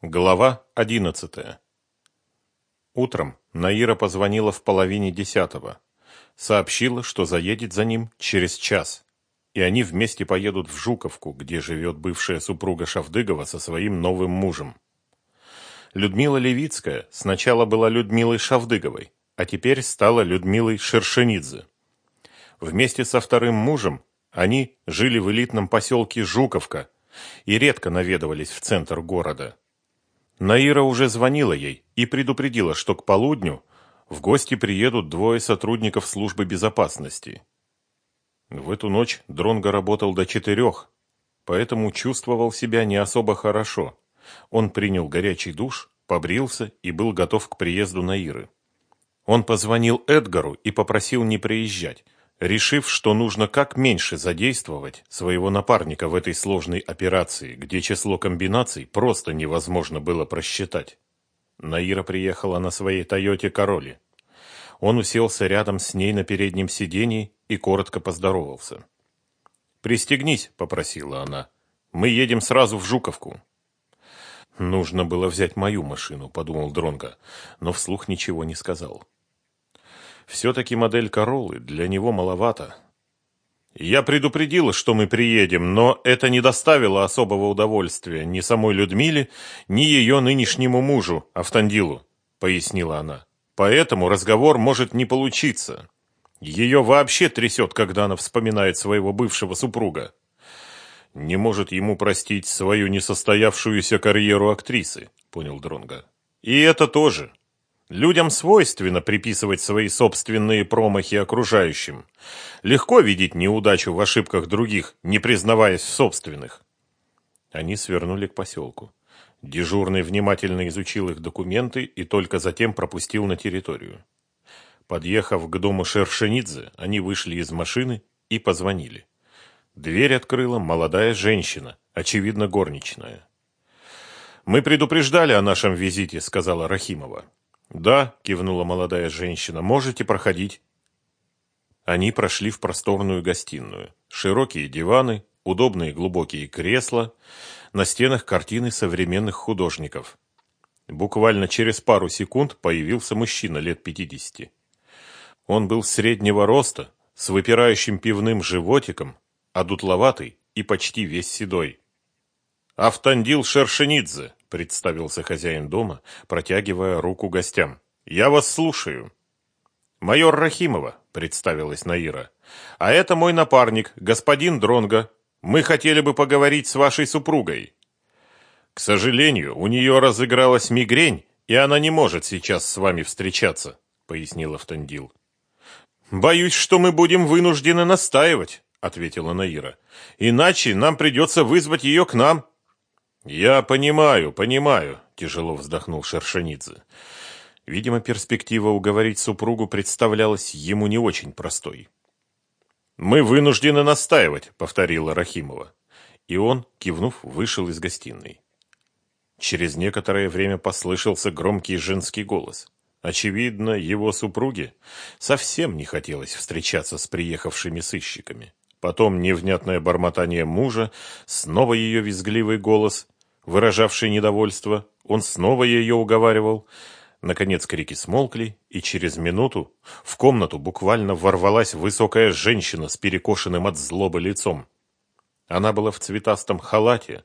Глава одиннадцатая. Утром Наира позвонила в половине десятого. Сообщила, что заедет за ним через час. И они вместе поедут в Жуковку, где живет бывшая супруга Шавдыгова со своим новым мужем. Людмила Левицкая сначала была Людмилой Шавдыговой, а теперь стала Людмилой Шершенидзе. Вместе со вторым мужем они жили в элитном поселке Жуковка и редко наведывались в центр города. Наира уже звонила ей и предупредила, что к полудню в гости приедут двое сотрудников службы безопасности. В эту ночь Дронго работал до четырех, поэтому чувствовал себя не особо хорошо. Он принял горячий душ, побрился и был готов к приезду Наиры. Он позвонил Эдгару и попросил не приезжать, решив, что нужно как меньше задействовать своего напарника в этой сложной операции, где число комбинаций просто невозможно было просчитать. Наира приехала на своей Тойоте Короле. Он уселся рядом с ней на переднем сиденье и коротко поздоровался. «Пристегнись», — попросила она. «Мы едем сразу в Жуковку». «Нужно было взять мою машину», — подумал Дронго, но вслух ничего не сказал. Все-таки модель Короллы для него маловато. Я предупредила, что мы приедем, но это не доставило особого удовольствия ни самой Людмиле, ни ее нынешнему мужу, Автандилу, пояснила она. Поэтому разговор может не получиться. Ее вообще трясет, когда она вспоминает своего бывшего супруга. Не может ему простить свою несостоявшуюся карьеру актрисы, понял Дронга. И это тоже. Людям свойственно приписывать свои собственные промахи окружающим. Легко видеть неудачу в ошибках других, не признаваясь в собственных. Они свернули к поселку. Дежурный внимательно изучил их документы и только затем пропустил на территорию. Подъехав к дому Шершенидзе, они вышли из машины и позвонили. Дверь открыла молодая женщина, очевидно горничная. «Мы предупреждали о нашем визите», — сказала Рахимова. «Да», – кивнула молодая женщина, – «можете проходить». Они прошли в просторную гостиную. Широкие диваны, удобные глубокие кресла, на стенах картины современных художников. Буквально через пару секунд появился мужчина лет пятидесяти. Он был среднего роста, с выпирающим пивным животиком, одутловатый и почти весь седой. «Автандил Шершенидзе», — представился хозяин дома, протягивая руку гостям. «Я вас слушаю». «Майор Рахимова», — представилась Наира. «А это мой напарник, господин Дронга. Мы хотели бы поговорить с вашей супругой». «К сожалению, у нее разыгралась мигрень, и она не может сейчас с вами встречаться», — пояснил Автандил. «Боюсь, что мы будем вынуждены настаивать», — ответила Наира. «Иначе нам придется вызвать ее к нам». «Я понимаю, понимаю», – тяжело вздохнул Шершенидзе. Видимо, перспектива уговорить супругу представлялась ему не очень простой. «Мы вынуждены настаивать», – повторила Рахимова. И он, кивнув, вышел из гостиной. Через некоторое время послышался громкий женский голос. Очевидно, его супруге совсем не хотелось встречаться с приехавшими сыщиками. Потом невнятное бормотание мужа, снова ее визгливый голос – выражавший недовольство. Он снова ее уговаривал. Наконец крики смолкли, и через минуту в комнату буквально ворвалась высокая женщина с перекошенным от злобы лицом. Она была в цветастом халате,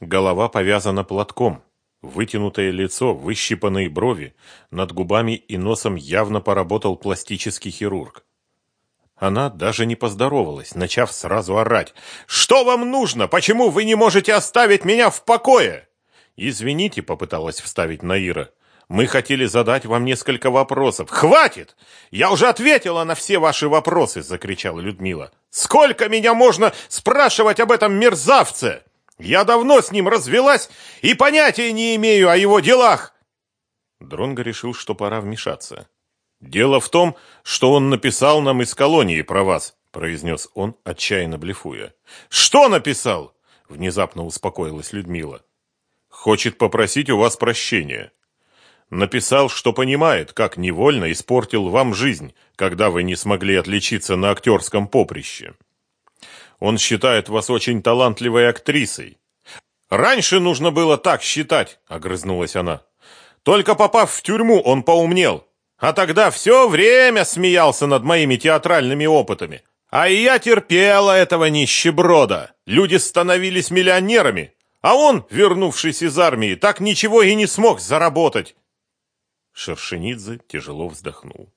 голова повязана платком, вытянутое лицо, выщипанные брови, над губами и носом явно поработал пластический хирург. Она даже не поздоровалась, начав сразу орать. «Что вам нужно? Почему вы не можете оставить меня в покое?» «Извините», — попыталась вставить Наира. «Мы хотели задать вам несколько вопросов». «Хватит! Я уже ответила на все ваши вопросы!» — закричала Людмила. «Сколько меня можно спрашивать об этом мерзавце? Я давно с ним развелась и понятия не имею о его делах!» Дронго решил, что пора вмешаться. «Дело в том, что он написал нам из колонии про вас», — произнес он, отчаянно блефуя. «Что написал?» — внезапно успокоилась Людмила. «Хочет попросить у вас прощения. Написал, что понимает, как невольно испортил вам жизнь, когда вы не смогли отличиться на актерском поприще. Он считает вас очень талантливой актрисой. Раньше нужно было так считать, огрызнулась она. Только попав в тюрьму, он поумнел. А тогда все время смеялся над моими театральными опытами. А я терпела этого нищеброда. Люди становились миллионерами, а он, вернувшись из армии, так ничего и не смог заработать. Шершенидзе тяжело вздохнул.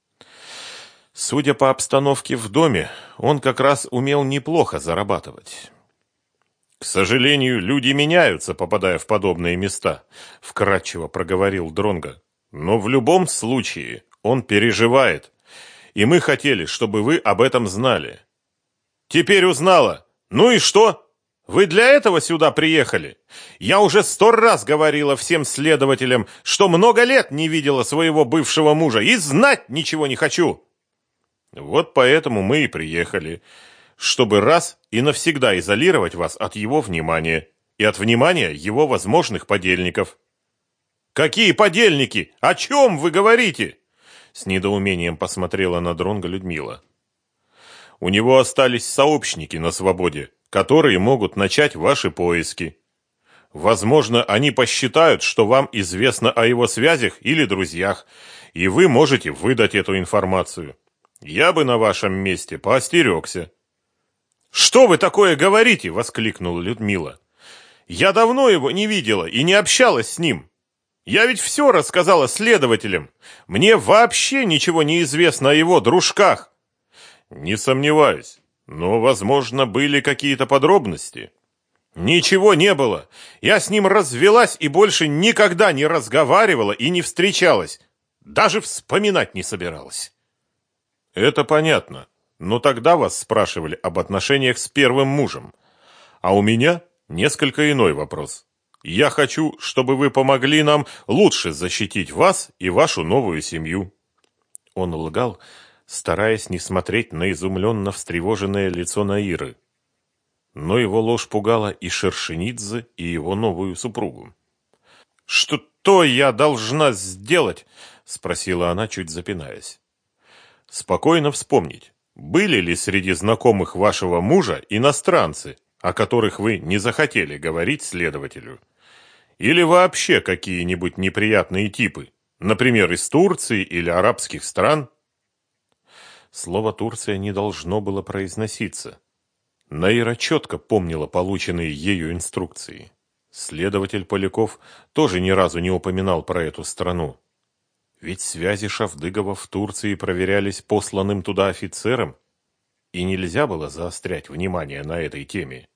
Судя по обстановке в доме, он как раз умел неплохо зарабатывать. К сожалению, люди меняются, попадая в подобные места, вкратчиво проговорил Дронга. Но в любом случае он переживает, и мы хотели, чтобы вы об этом знали. Теперь узнала. Ну и что? Вы для этого сюда приехали? Я уже сто раз говорила всем следователям, что много лет не видела своего бывшего мужа и знать ничего не хочу. Вот поэтому мы и приехали, чтобы раз и навсегда изолировать вас от его внимания и от внимания его возможных подельников. Какие подельники? О чем вы говорите? С недоумением посмотрела на Дронга Людмила. У него остались сообщники на свободе, которые могут начать ваши поиски. Возможно, они посчитают, что вам известно о его связях или друзьях, и вы можете выдать эту информацию. Я бы на вашем месте поостерегся. «Что вы такое говорите?» – воскликнула Людмила. «Я давно его не видела и не общалась с ним. Я ведь все рассказала следователям. Мне вообще ничего не известно о его дружках». «Не сомневаюсь, но, возможно, были какие-то подробности». «Ничего не было. Я с ним развелась и больше никогда не разговаривала и не встречалась. Даже вспоминать не собиралась». Это понятно. Но тогда вас спрашивали об отношениях с первым мужем. А у меня несколько иной вопрос. Я хочу, чтобы вы помогли нам лучше защитить вас и вашу новую семью. Он лгал, стараясь не смотреть на изумленно встревоженное лицо Наиры. Но его ложь пугала и Шершенидзе, и его новую супругу. «Что я должна сделать?» — спросила она, чуть запинаясь спокойно вспомнить, были ли среди знакомых вашего мужа иностранцы, о которых вы не захотели говорить следователю. Или вообще какие-нибудь неприятные типы, например, из Турции или арабских стран. Слово «Турция» не должно было произноситься. Наира четко помнила полученные ею инструкции. Следователь Поляков тоже ни разу не упоминал про эту страну. Ведь связи Шавдыгова в Турции проверялись посланным туда офицером, и нельзя было заострять внимание на этой теме.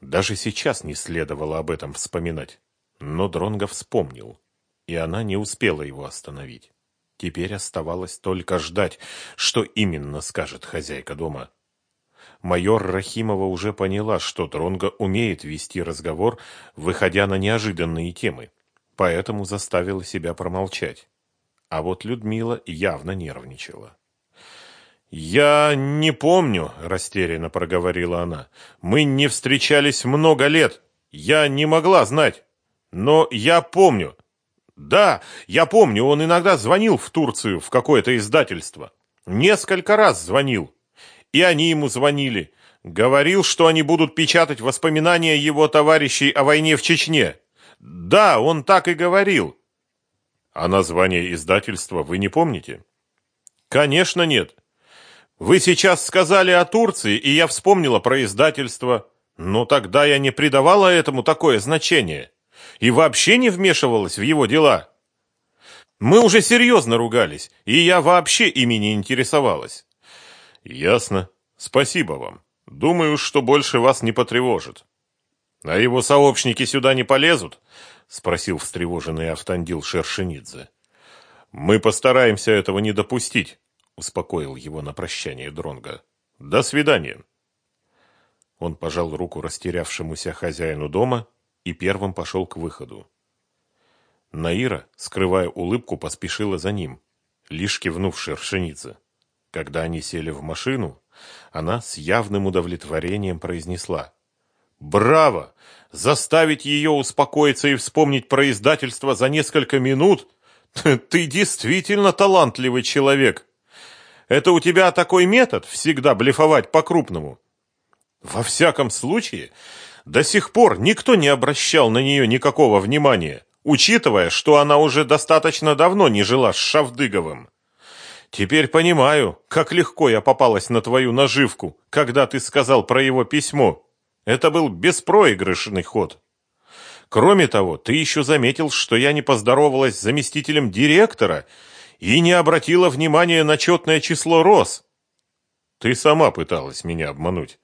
Даже сейчас не следовало об этом вспоминать. Но Дронго вспомнил, и она не успела его остановить. Теперь оставалось только ждать, что именно скажет хозяйка дома. Майор Рахимова уже поняла, что Дронго умеет вести разговор, выходя на неожиданные темы, поэтому заставила себя промолчать. А вот Людмила явно нервничала. «Я не помню», — растерянно проговорила она. «Мы не встречались много лет. Я не могла знать. Но я помню. Да, я помню, он иногда звонил в Турцию в какое-то издательство. Несколько раз звонил. И они ему звонили. Говорил, что они будут печатать воспоминания его товарищей о войне в Чечне. Да, он так и говорил. А название издательства вы не помните? Конечно, нет. Вы сейчас сказали о Турции, и я вспомнила про издательство. Но тогда я не придавала этому такое значение и вообще не вмешивалась в его дела. Мы уже серьезно ругались, и я вообще ими не интересовалась. Ясно. Спасибо вам. Думаю, что больше вас не потревожит. А его сообщники сюда не полезут? — спросил встревоженный Автандил Шершенидзе. «Мы постараемся этого не допустить», — успокоил его на прощание Дронга. «До свидания». Он пожал руку растерявшемуся хозяину дома и первым пошел к выходу. Наира, скрывая улыбку, поспешила за ним, лишь кивнув Шершенидзе. Когда они сели в машину, она с явным удовлетворением произнесла. «Браво! заставить ее успокоиться и вспомнить про издательство за несколько минут? Ты действительно талантливый человек. Это у тебя такой метод всегда блефовать по-крупному? Во всяком случае, До сих пор никто не обращал на нее никакого внимания, учитывая, что она уже достаточно давно не жила с Шавдыговым. Теперь понимаю, как легко я попалась на твою наживку, когда ты сказал про его письмо. Это был беспроигрышный ход. Кроме того, ты еще заметил, что я не поздоровалась с заместителем директора и не обратила внимания на четное число роз. Ты сама пыталась меня обмануть,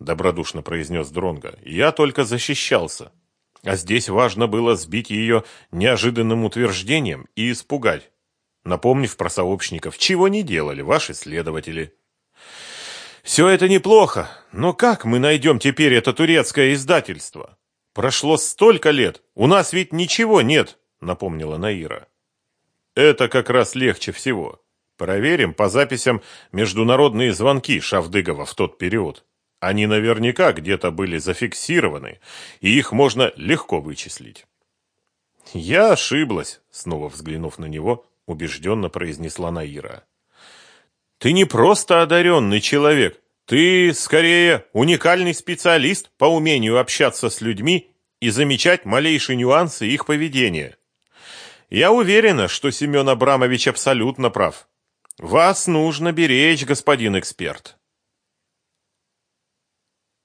добродушно произнес Дронга. Я только защищался. А здесь важно было сбить ее неожиданным утверждением и испугать, напомнив про сообщников, чего не делали ваши следователи. Все это неплохо, но как мы найдем теперь это турецкое издательство? Прошло столько лет, у нас ведь ничего нет, напомнила Наира. Это как раз легче всего. Проверим по записям международные звонки Шавдыгова в тот период. Они наверняка где-то были зафиксированы, и их можно легко вычислить. Я ошиблась, снова взглянув на него, убежденно произнесла Наира. Ты не просто одаренный человек, ты, скорее, уникальный специалист по умению общаться с людьми и замечать малейшие нюансы их поведения. Я уверена, что Семен Абрамович абсолютно прав. Вас нужно беречь, господин эксперт.